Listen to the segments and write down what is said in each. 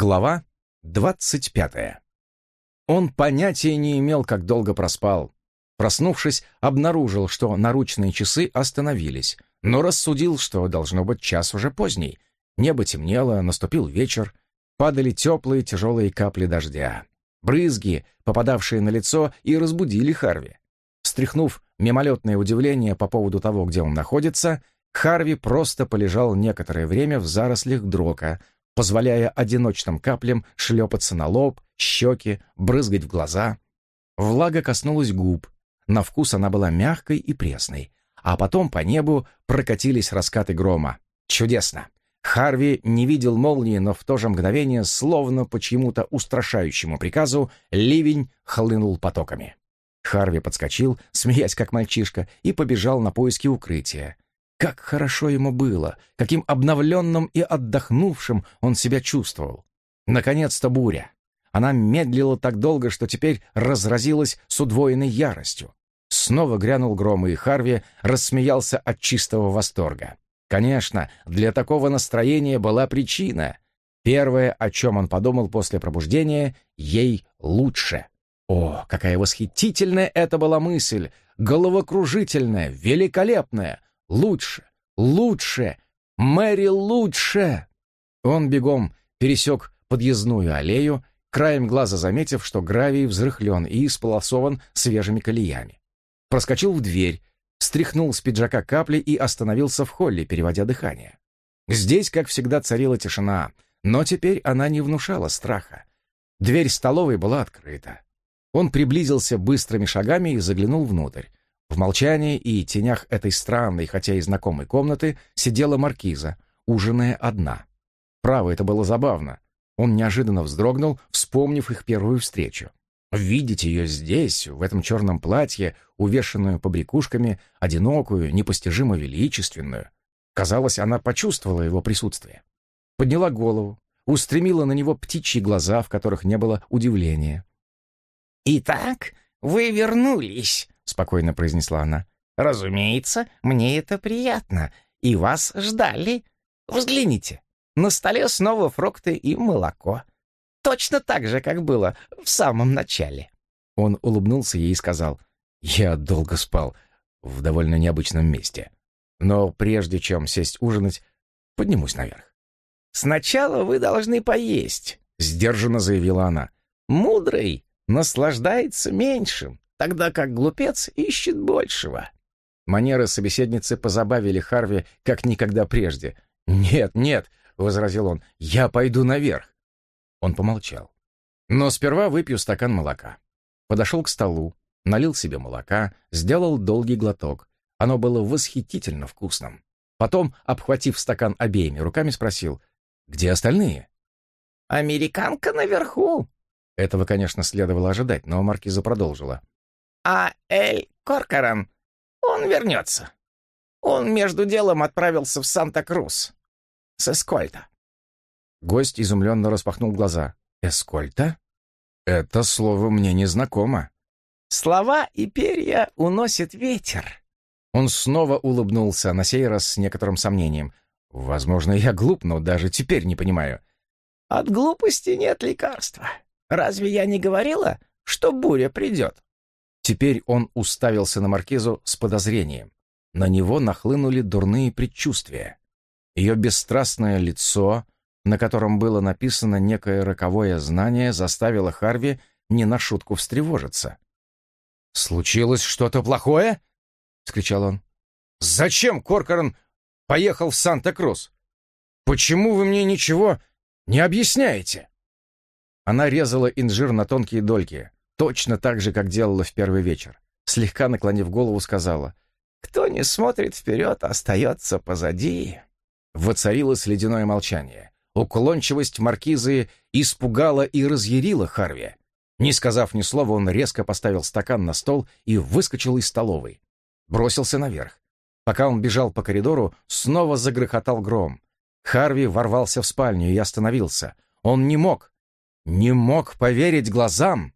Глава двадцать пятая. Он понятия не имел, как долго проспал. Проснувшись, обнаружил, что наручные часы остановились, но рассудил, что должно быть час уже поздний. Небо темнело, наступил вечер, падали теплые тяжелые капли дождя. Брызги, попадавшие на лицо, и разбудили Харви. Стряхнув мимолетное удивление по поводу того, где он находится, Харви просто полежал некоторое время в зарослях дрока, позволяя одиночным каплям шлепаться на лоб, щеки, брызгать в глаза. Влага коснулась губ. На вкус она была мягкой и пресной. А потом по небу прокатились раскаты грома. Чудесно! Харви не видел молнии, но в то же мгновение, словно по чьему-то устрашающему приказу, ливень хлынул потоками. Харви подскочил, смеясь как мальчишка, и побежал на поиски укрытия. Как хорошо ему было, каким обновленным и отдохнувшим он себя чувствовал. Наконец-то буря. Она медлила так долго, что теперь разразилась с удвоенной яростью. Снова грянул гром, и Харви рассмеялся от чистого восторга. Конечно, для такого настроения была причина. Первое, о чем он подумал после пробуждения, ей лучше. О, какая восхитительная это была мысль! Головокружительная, великолепная! Лучше! Лучше! Мэри лучше! Он бегом пересек подъездную аллею, краем глаза заметив, что гравий взрыхлен и исполосован свежими колеями. Проскочил в дверь, стряхнул с пиджака капли и остановился в холле, переводя дыхание. Здесь, как всегда, царила тишина, но теперь она не внушала страха. Дверь столовой была открыта. Он приблизился быстрыми шагами и заглянул внутрь. В молчании и тенях этой странной, хотя и знакомой комнаты, сидела маркиза, ужиная одна. Право, это было забавно. Он неожиданно вздрогнул, вспомнив их первую встречу. Видеть ее здесь, в этом черном платье, увешанную побрякушками, одинокую, непостижимо величественную. Казалось, она почувствовала его присутствие. Подняла голову, устремила на него птичьи глаза, в которых не было удивления. «Итак, вы вернулись», спокойно произнесла она. «Разумеется, мне это приятно, и вас ждали. Взгляните, на столе снова фрукты и молоко. Точно так же, как было в самом начале». Он улыбнулся ей и сказал, «Я долго спал в довольно необычном месте, но прежде чем сесть ужинать, поднимусь наверх». «Сначала вы должны поесть», — сдержанно заявила она. «Мудрый наслаждается меньшим тогда как глупец ищет большего». Манеры собеседницы позабавили Харви как никогда прежде. «Нет, нет», — возразил он, — «я пойду наверх». Он помолчал. «Но сперва выпью стакан молока». Подошел к столу, налил себе молока, сделал долгий глоток. Оно было восхитительно вкусным. Потом, обхватив стакан обеими руками, спросил, «Где остальные?» «Американка наверху». Этого, конечно, следовало ожидать, но маркиза продолжила. А Эль Коркоран, он вернется. Он между делом отправился в Санта-Крус. С Эскольта. Гость изумленно распахнул глаза. «Эскольта? Это слово мне не знакомо». «Слова и перья уносит ветер». Он снова улыбнулся, на сей раз с некоторым сомнением. «Возможно, я глуп, но даже теперь не понимаю». «От глупости нет лекарства. Разве я не говорила, что буря придет?» Теперь он уставился на маркизу с подозрением. На него нахлынули дурные предчувствия. Ее бесстрастное лицо, на котором было написано некое роковое знание, заставило Харви не на шутку встревожиться. «Случилось что-то плохое?» — скричал он. «Зачем Коркоран поехал в Санта-Крус? Почему вы мне ничего не объясняете?» Она резала инжир на тонкие дольки. Точно так же, как делала в первый вечер. Слегка наклонив голову, сказала, «Кто не смотрит вперед, остается позади». Воцарилось ледяное молчание. Уклончивость маркизы испугала и разъярила Харви. Не сказав ни слова, он резко поставил стакан на стол и выскочил из столовой. Бросился наверх. Пока он бежал по коридору, снова загрохотал гром. Харви ворвался в спальню и остановился. Он не мог, не мог поверить глазам.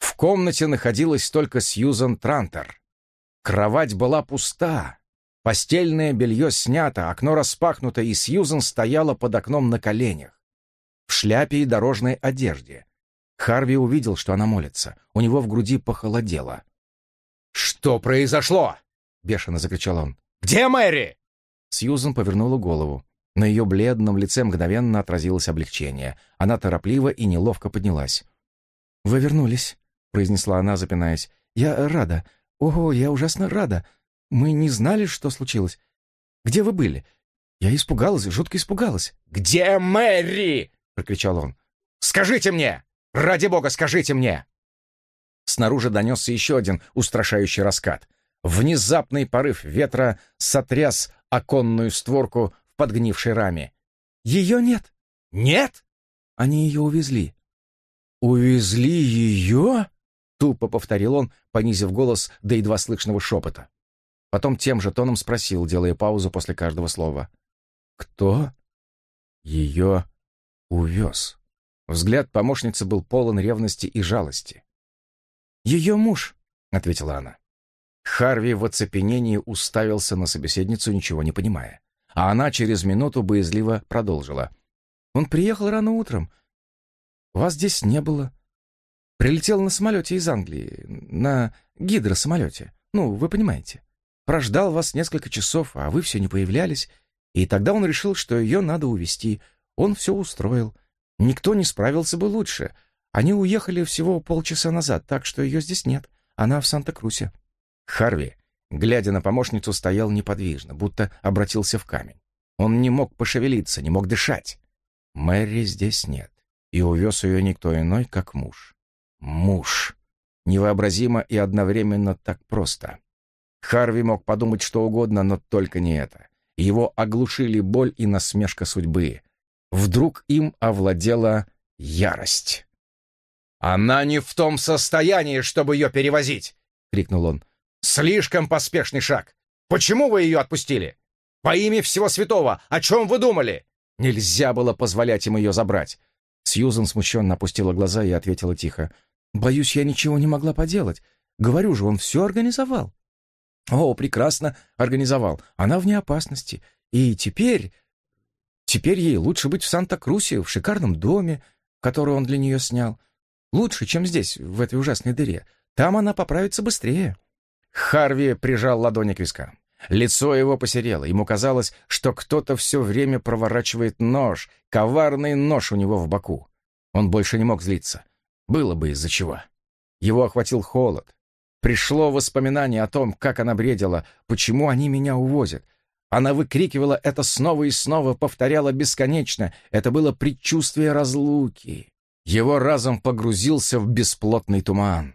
В комнате находилась только Сьюзан Трантер. Кровать была пуста. Постельное белье снято, окно распахнуто, и Сьюзан стояла под окном на коленях. в шляпе и дорожной одежде. Харви увидел, что она молится. У него в груди похолодело. «Что произошло?» — бешено закричал он. «Где Мэри?» Сьюзен повернула голову. На ее бледном лице мгновенно отразилось облегчение. Она торопливо и неловко поднялась. «Вы вернулись», — произнесла она, запинаясь. «Я рада. Ого, я ужасно рада. Мы не знали, что случилось. Где вы были? Я испугалась, жутко испугалась». «Где Мэри?» — прокричал он. «Скажите мне! Ради бога, скажите мне!» Снаружи донесся еще один устрашающий раскат. Внезапный порыв ветра сотряс оконную створку в подгнившей раме. «Ее нет!» «Нет?» Они ее увезли. «Увезли ее?» — тупо повторил он, понизив голос до едва слышного шепота. Потом тем же тоном спросил, делая паузу после каждого слова. «Кто ее увез?» Взгляд помощницы был полон ревности и жалости. «Ее муж», — ответила она. Харви в оцепенении уставился на собеседницу, ничего не понимая. А она через минуту боязливо продолжила. «Он приехал рано утром. Вас здесь не было. Прилетел на самолете из Англии, на гидросамолете. Ну, вы понимаете. Прождал вас несколько часов, а вы все не появлялись. И тогда он решил, что ее надо увезти. Он все устроил. Никто не справился бы лучше. Они уехали всего полчаса назад, так что ее здесь нет. Она в Санта-Крусе. Харви, глядя на помощницу, стоял неподвижно, будто обратился в камень. Он не мог пошевелиться, не мог дышать. Мэри здесь нет, и увез ее никто иной, как муж. Муж. Невообразимо и одновременно так просто. Харви мог подумать что угодно, но только не это. Его оглушили боль и насмешка судьбы. Вдруг им овладела ярость. «Она не в том состоянии, чтобы ее перевозить!» — крикнул он. «Слишком поспешный шаг! Почему вы ее отпустили? По имя всего святого, о чем вы думали? Нельзя было позволять им ее забрать!» Сьюзан смущенно опустила глаза и ответила тихо. «Боюсь, я ничего не могла поделать. Говорю же, он все организовал». «О, прекрасно организовал. Она вне опасности. И теперь... Теперь ей лучше быть в Санта-Крусе, в шикарном доме, который он для нее снял. Лучше, чем здесь, в этой ужасной дыре. Там она поправится быстрее». Харви прижал ладони к вискам. Лицо его посерело. Ему казалось, что кто-то все время проворачивает нож, коварный нож у него в боку. Он больше не мог злиться. Было бы из-за чего. Его охватил холод. Пришло воспоминание о том, как она бредила, почему они меня увозят. Она выкрикивала это снова и снова, повторяла бесконечно. Это было предчувствие разлуки. Его разум погрузился в бесплотный туман.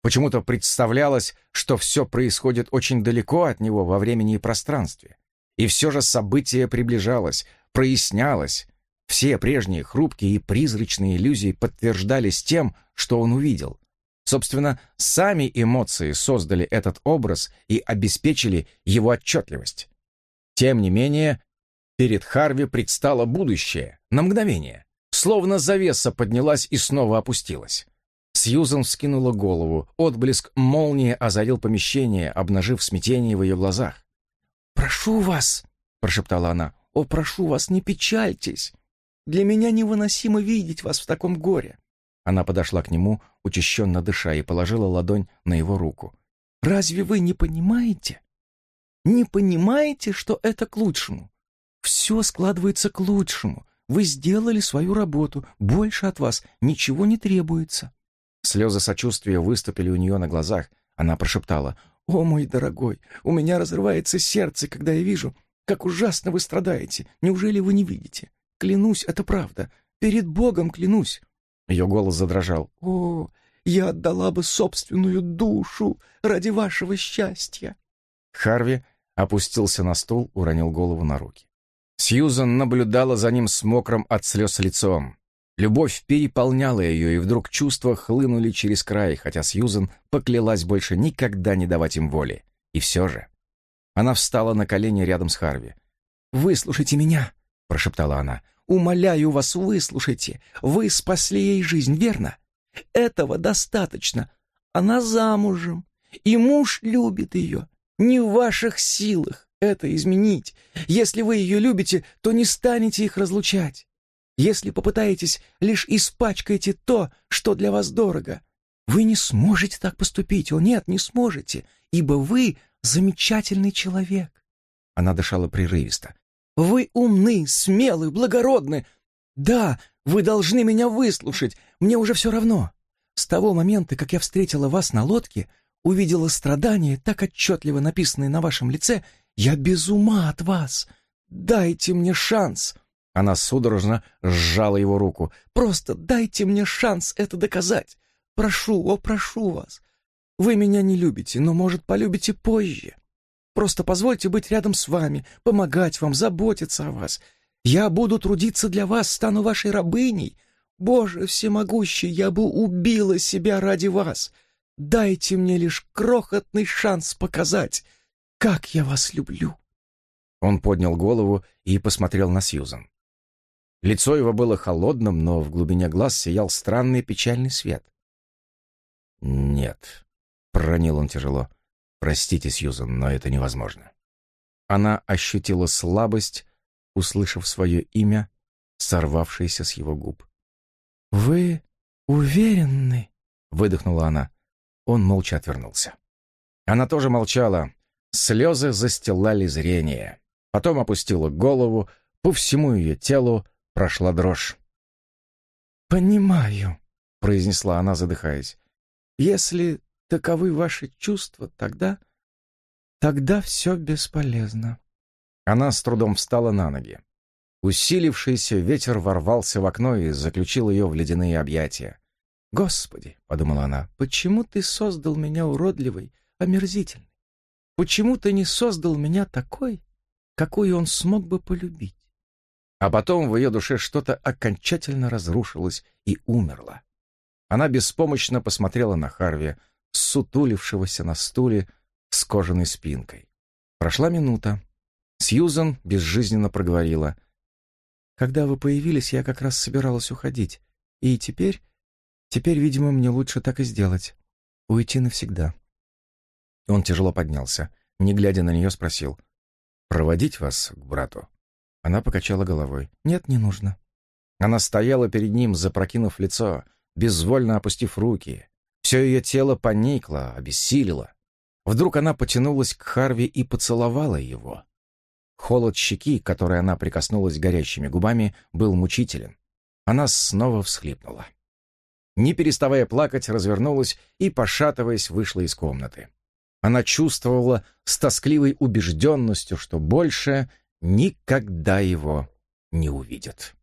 Почему-то представлялось, что все происходит очень далеко от него во времени и пространстве. И все же событие приближалось, прояснялось. Все прежние хрупкие и призрачные иллюзии подтверждались тем, что он увидел. Собственно, сами эмоции создали этот образ и обеспечили его отчетливость. Тем не менее, перед Харви предстало будущее, на мгновение. Словно завеса поднялась и снова опустилась. Сьюзан вскинула голову. Отблеск молнии озарил помещение, обнажив смятение в ее глазах. «Прошу вас!» — прошептала она. «О, прошу вас, не печальтесь! Для меня невыносимо видеть вас в таком горе!» Она подошла к нему, учащенно дыша, и положила ладонь на его руку. «Разве вы не понимаете? Не понимаете, что это к лучшему? Все складывается к лучшему. Вы сделали свою работу, больше от вас ничего не требуется». Слезы сочувствия выступили у нее на глазах. Она прошептала, «О, мой дорогой, у меня разрывается сердце, когда я вижу, как ужасно вы страдаете. Неужели вы не видите? Клянусь, это правда. Перед Богом клянусь». Ее голос задрожал. «О, я отдала бы собственную душу ради вашего счастья». Харви опустился на стул, уронил голову на руки. Сьюзан наблюдала за ним с мокрым от слез лицом. Любовь переполняла ее, и вдруг чувства хлынули через край, хотя Сьюзен поклялась больше никогда не давать им воли. И все же. Она встала на колени рядом с Харви. «Выслушайте меня», — прошептала она. «Умоляю вас, выслушайте. Вы спасли ей жизнь, верно? Этого достаточно. Она замужем, и муж любит ее. Не в ваших силах это изменить. Если вы ее любите, то не станете их разлучать. Если попытаетесь, лишь испачкаете то, что для вас дорого. Вы не сможете так поступить, о нет, не сможете, ибо вы замечательный человек. Она дышала прерывисто. Вы умны, смелы, благородны. Да, вы должны меня выслушать, мне уже все равно. С того момента, как я встретила вас на лодке, увидела страдания, так отчетливо написанные на вашем лице, я без ума от вас. Дайте мне шанс. Она судорожно сжала его руку. Просто дайте мне шанс это доказать. Прошу, о, прошу вас. Вы меня не любите, но, может, полюбите позже. Просто позвольте быть рядом с вами, помогать вам, заботиться о вас. Я буду трудиться для вас, стану вашей рабыней. Боже всемогущий, я бы убила себя ради вас. Дайте мне лишь крохотный шанс показать, как я вас люблю». Он поднял голову и посмотрел на Сьюзан. Лицо его было холодным, но в глубине глаз сиял странный печальный свет. «Нет», — проронил он тяжело, — «простите, Сьюзан, но это невозможно». Она ощутила слабость, услышав свое имя, сорвавшееся с его губ. «Вы уверены?» — выдохнула она. Он молча отвернулся. Она тоже молчала. Слезы застилали зрение. Потом опустила голову, по всему ее телу прошла дрожь. «Понимаю», — произнесла она, задыхаясь. «Если таковы ваши чувства, тогда... тогда все бесполезно». Она с трудом встала на ноги. Усилившийся ветер ворвался в окно и заключил ее в ледяные объятия. «Господи!» — подумала она, — «почему ты создал меня уродливой, омерзительной? Почему ты не создал меня такой, какой он смог бы полюбить?» А потом в ее душе что-то окончательно разрушилось и умерло. Она беспомощно посмотрела на Харви, сутулившегося на стуле с кожаной спинкой. Прошла минута. Сьюзан безжизненно проговорила. Когда вы появились, я как раз собиралась уходить. И теперь... Теперь, видимо, мне лучше так и сделать. Уйти навсегда. Он тяжело поднялся. Не глядя на нее, спросил. «Проводить вас к брату?» Она покачала головой. «Нет, не нужно». Она стояла перед ним, запрокинув лицо, безвольно опустив руки. Все ее тело поникло, обессилило. Вдруг она потянулась к Харви и поцеловала его. Холод щеки, которой она прикоснулась горящими губами, был мучителен. Она снова всхлипнула. Не переставая плакать, развернулась и, пошатываясь, вышла из комнаты. Она чувствовала с тоскливой убежденностью, что больше никогда его не увидит.